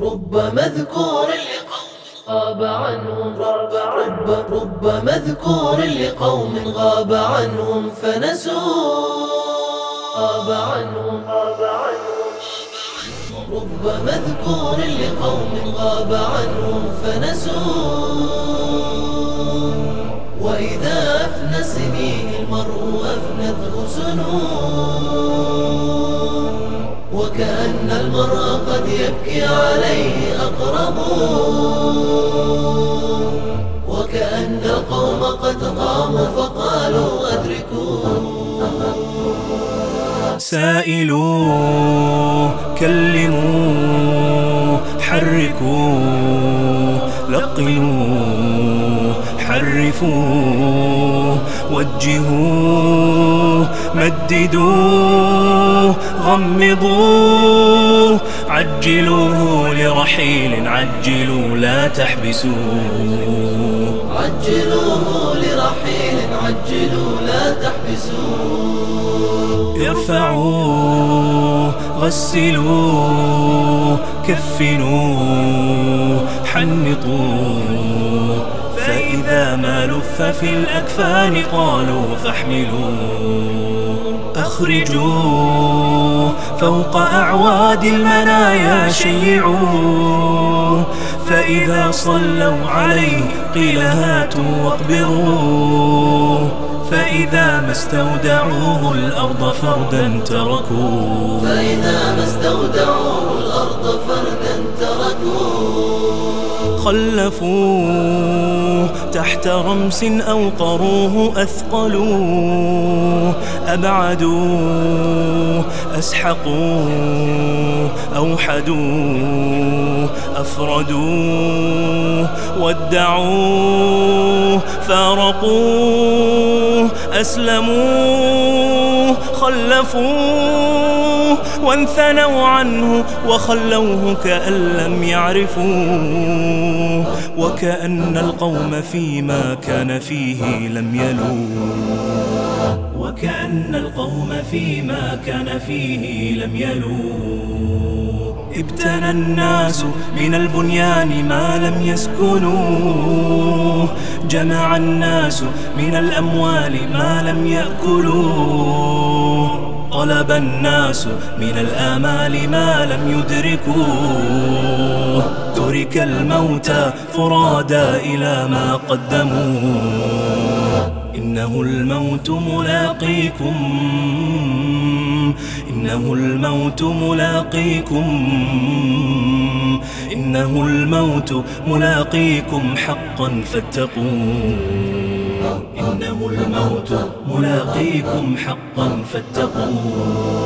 رب مذكور لقوم غاب عنهم. رب, رب, رب مذكور لقوم غاب عنهم فنسوا. غاب عنهم غاب عنهم رب مذكور لقوم غاب عنهم فنسوا. وإذا أفنى سنيه المرء أفنته سنون. وكأن المرء قد يبكي عليه أقرب. وكأن القوم قد قاموا فقالوا أدركوا. سائلوا كلموا حركوا لقنوا حرفوا وجهوا. مددوا غمضوا عجلوه لرحيل عجلوا لا تحبسوه عجلوه لرحيل عجلوا لا تحبسوه ارفعوا غسلوا كفنوا حنطوا. فإذا ما لف في الأكفان قالوا فاحملوا أخرجوا فوق أعواد المنايا شيعوا فإذا صلوا عليه قيل هاتوا واقبروا فإذا ما استودعوه الأرض فردا تركوا فإذا ما استودعوه الأرض خلفوه تحت رمس أوقروه أثقلوه أبعدوه أسحقوه أوحدوه أفردوه ودعوه فارقوه أسلموه خلفوه وانثنوا عنه وخلوه كأن لم يعرفوه وكأن القوم فيما كان فيه لم يلوه. وكأن القوم فيما كان فيه لم يلوه. ابتنى الناس من البنيان ما لم يسكنوه. جمع الناس من الأموال ما لم يأكلوه. طلب الناس من الآمال ما لم يدركوه ترك الموتى فرادا إلى ما قدموه إنه الموت ملاقيكم. إنه الموت ملاقيكم. إنه الموت ملاقيكم حقا فاتقوه إنه الموت ملاقيكم حقا فاتقوه